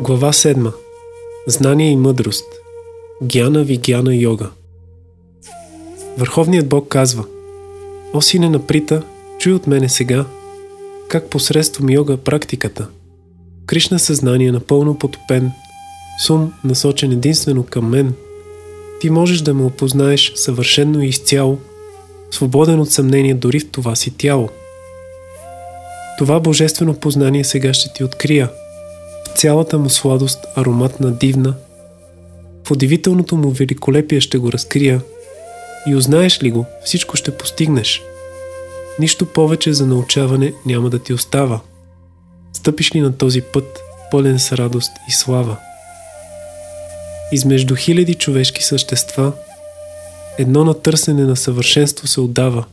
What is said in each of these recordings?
Глава 7. Знание и мъдрост. Гяна Вигяна Йога. Върховният Бог казва О, сине на Прита, чуй от мене сега, как посредством йога практиката, Кришна съзнание напълно потопен, сум насочен единствено към мен, ти можеш да ме опознаеш съвършенно и изцяло, свободен от съмнение дори в това си тяло. Това божествено познание сега ще ти открия – цялата му сладост ароматна дивна. В удивителното му великолепие ще го разкрия и узнаеш ли го, всичко ще постигнеш. Нищо повече за научаване няма да ти остава. Стъпиш ли на този път, пълен с радост и слава? Измежду хиляди човешки същества, едно на търсене на съвършенство се отдава,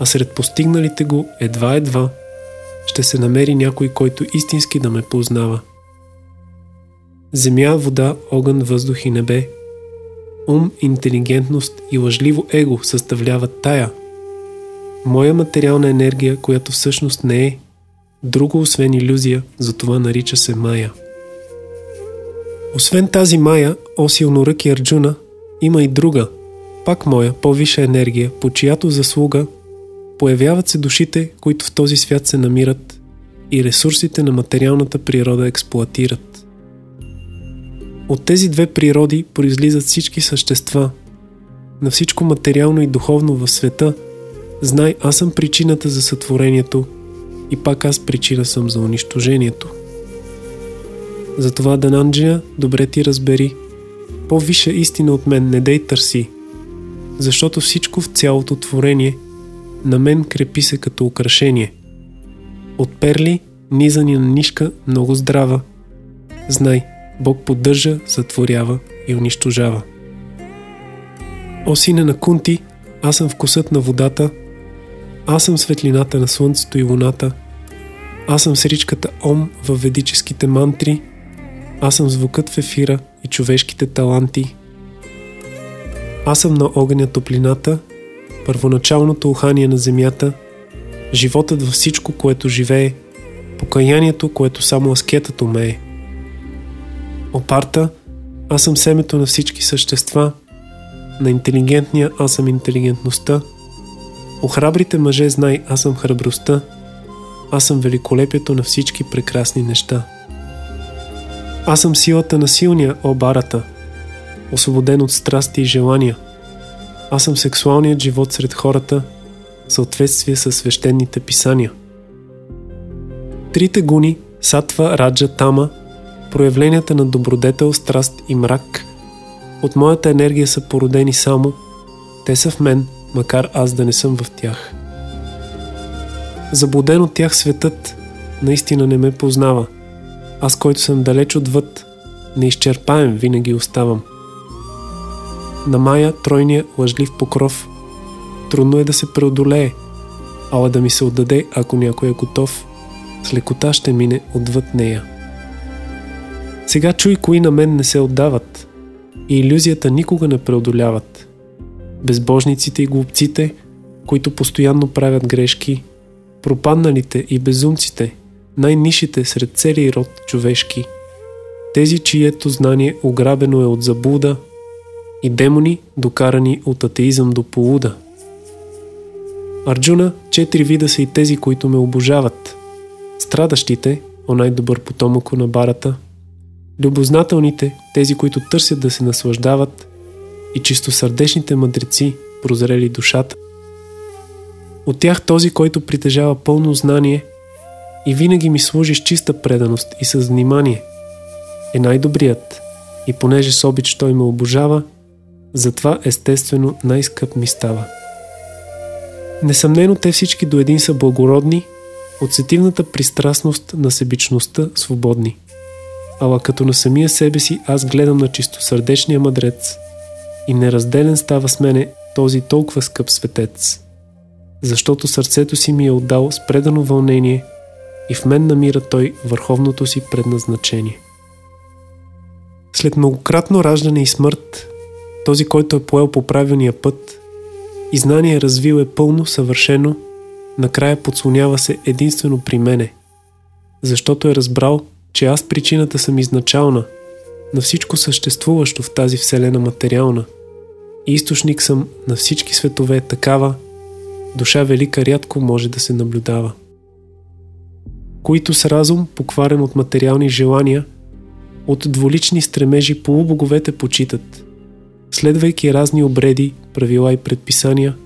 а сред постигналите го едва-едва ще се намери някой, който истински да ме познава. Земя, вода, огън, въздух и небе. Ум, интелигентност и лъжливо его съставляват тая. Моя материална енергия, която всъщност не е друго освен иллюзия, затова нарича се Майя. Освен тази Майя, о силноръки Арджуна, има и друга, пак моя, по-висша енергия, по чиято заслуга появяват се душите, които в този свят се намират и ресурсите на материалната природа експлуатират. От тези две природи произлизат всички същества. На всичко материално и духовно в света, знай аз съм причината за сътворението и пак аз причина съм за унищожението. Затова, Дананджия, добре ти разбери, по-висша истина от мен не дей търси, защото всичко в цялото творение на мен крепи се като украшение. От перли, низани на нишка, много здрава. Знай, Бог поддържа, затворява и унищожава. О, сине на Кунти, аз съм вкусът на водата, аз съм светлината на слънцето и луната, аз съм сричката Ом в ведическите мантри, аз съм звукът в ефира и човешките таланти. Аз съм на огъня топлината, първоначалното ухание на земята, животът във всичко, което живее, покаянието, което само аскетът умее – Опарта, аз съм семето на всички същества, на интелигентния аз съм интелигентността, у храбрите мъже знай аз съм храбростта, аз съм великолепието на всички прекрасни неща. Аз съм силата на силния, о барата, освободен от страсти и желания. Аз съм сексуалният живот сред хората, в съответствие с свещените писания. Трите гуни, Сатва, Раджа, Тама – проявленията на добродетел, страст и мрак от моята енергия са породени само, те са в мен, макар аз да не съм в тях. Заблуден от тях светът наистина не ме познава. Аз, който съм далеч отвъд, неизчерпаем винаги оставам. На Мая тройния лъжлив покров трудно е да се преодолее, ала да ми се отдаде, ако някой е готов, с лекота ще мине отвъд нея. Сега чуй кои на мен не се отдават и иллюзията никога не преодоляват. Безбожниците и глупците, които постоянно правят грешки, пропадналите и безумците, най-нишите сред целия род човешки, тези, чието знание ограбено е от заблуда и демони, докарани от атеизъм до полуда. Арджуна, четири вида са и тези, които ме обожават. Страдащите, о най-добър потомък на барата – любознателните, тези, които търсят да се наслаждават, и чистосърдечните мъдреци, прозрели душата. От тях този, който притежава пълно знание и винаги ми служи с чиста преданост и с внимание, е най-добрият и понеже с обич той ме обожава, затова естествено най-скъп ми става. Несъмнено те всички до един са благородни, от сетивната пристрастност на себичността свободни – ала като на самия себе си аз гледам на чистосърдечния мъдрец и неразделен става с мене този толкова скъп светец, защото сърцето си ми е отдал с предано вълнение и в мен намира той върховното си предназначение. След многократно раждане и смърт, този, който е поел по правилния път и знание е развил е пълно, съвършено, накрая подслонява се единствено при мене, защото е разбрал, че аз причината съм изначална, на всичко съществуващо в тази вселена материална. Източник съм на всички светове такава, душа велика рядко може да се наблюдава. Които с разум, покварен от материални желания, от дволични стремежи полубоговете почитат, следвайки разни обреди, правила и предписания,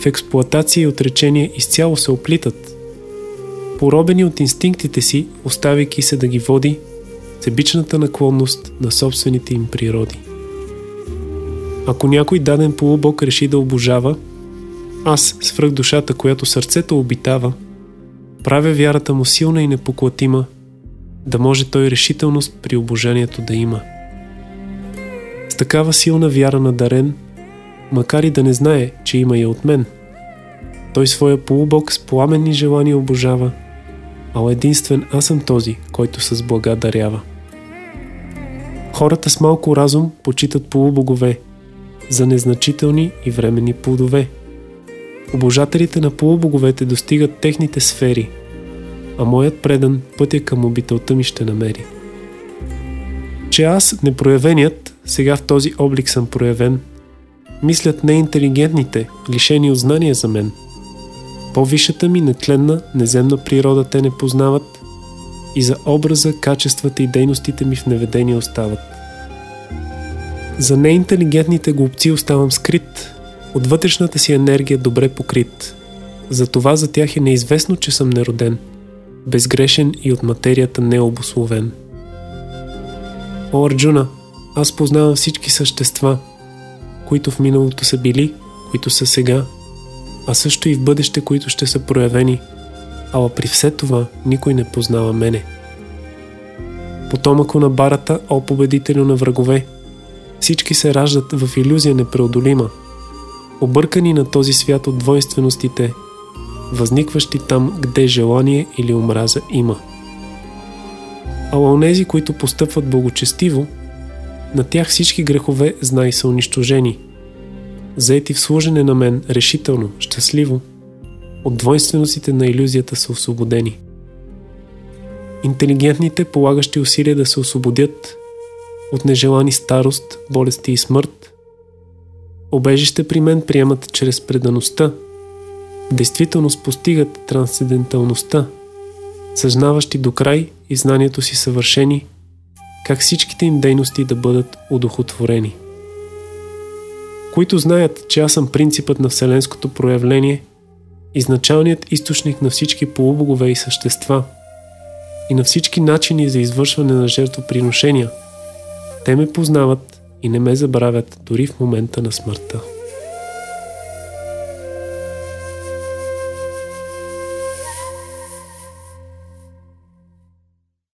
в експлоатация и отречение изцяло се оплитат, поробени от инстинктите си, оставяйки се да ги води себичната наклонност на собствените им природи. Ако някой даден полубог реши да обожава, аз, свръх душата, която сърцето обитава, правя вярата му силна и непоклатима, да може той решителност при обожанието да има. С такава силна вяра на дарен, макар и да не знае, че има я от мен, той своя полубог с пламенни желания обожава, а единствен аз съм този, който с блага дарява. Хората с малко разум почитат полубогове за незначителни и временни плодове. Обожателите на полубоговете достигат техните сфери, а моят предан пътя към обителта ми ще намери. Че аз, непроявеният, сега в този облик съм проявен, мислят неинтелигентните, лишени от знания за мен. По-висшата ми нетленна, неземна природа те не познават и за образа, качествата и дейностите ми в неведение остават. За неинтелигентните глупци оставам скрит, от вътрешната си енергия добре покрит. Затова за тях е неизвестно, че съм нероден, безгрешен и от материята необословен. О, Арджуна, аз познавам всички същества, които в миналото са били, които са сега, а също и в бъдеще, които ще са проявени, ала при все това никой не познава мене. Потомъко на барата, о победителю на врагове, всички се раждат в иллюзия непреодолима, объркани на този свят от двойственостите, възникващи там, где желание или омраза има. А онези, които постъпват благочестиво, на тях всички грехове знай са унищожени. Заети в служене на мен решително, щастливо, от двойственостите на иллюзията са освободени. Интелигентните, полагащи усилия да се освободят, от нежелани старост, болести и смърт. Обежище при мен приемат чрез предаността. Действителност постигат трансценденталността, съзнаващи до край и знанието си съвършени, как всичките им дейности да бъдат удохотворени. Които знаят, че аз съм принципът на Вселенското проявление, изначалният източник на всички полубогове и същества и на всички начини за извършване на жертвоприношения – те ме познават и не ме забравят дори в момента на смъртта.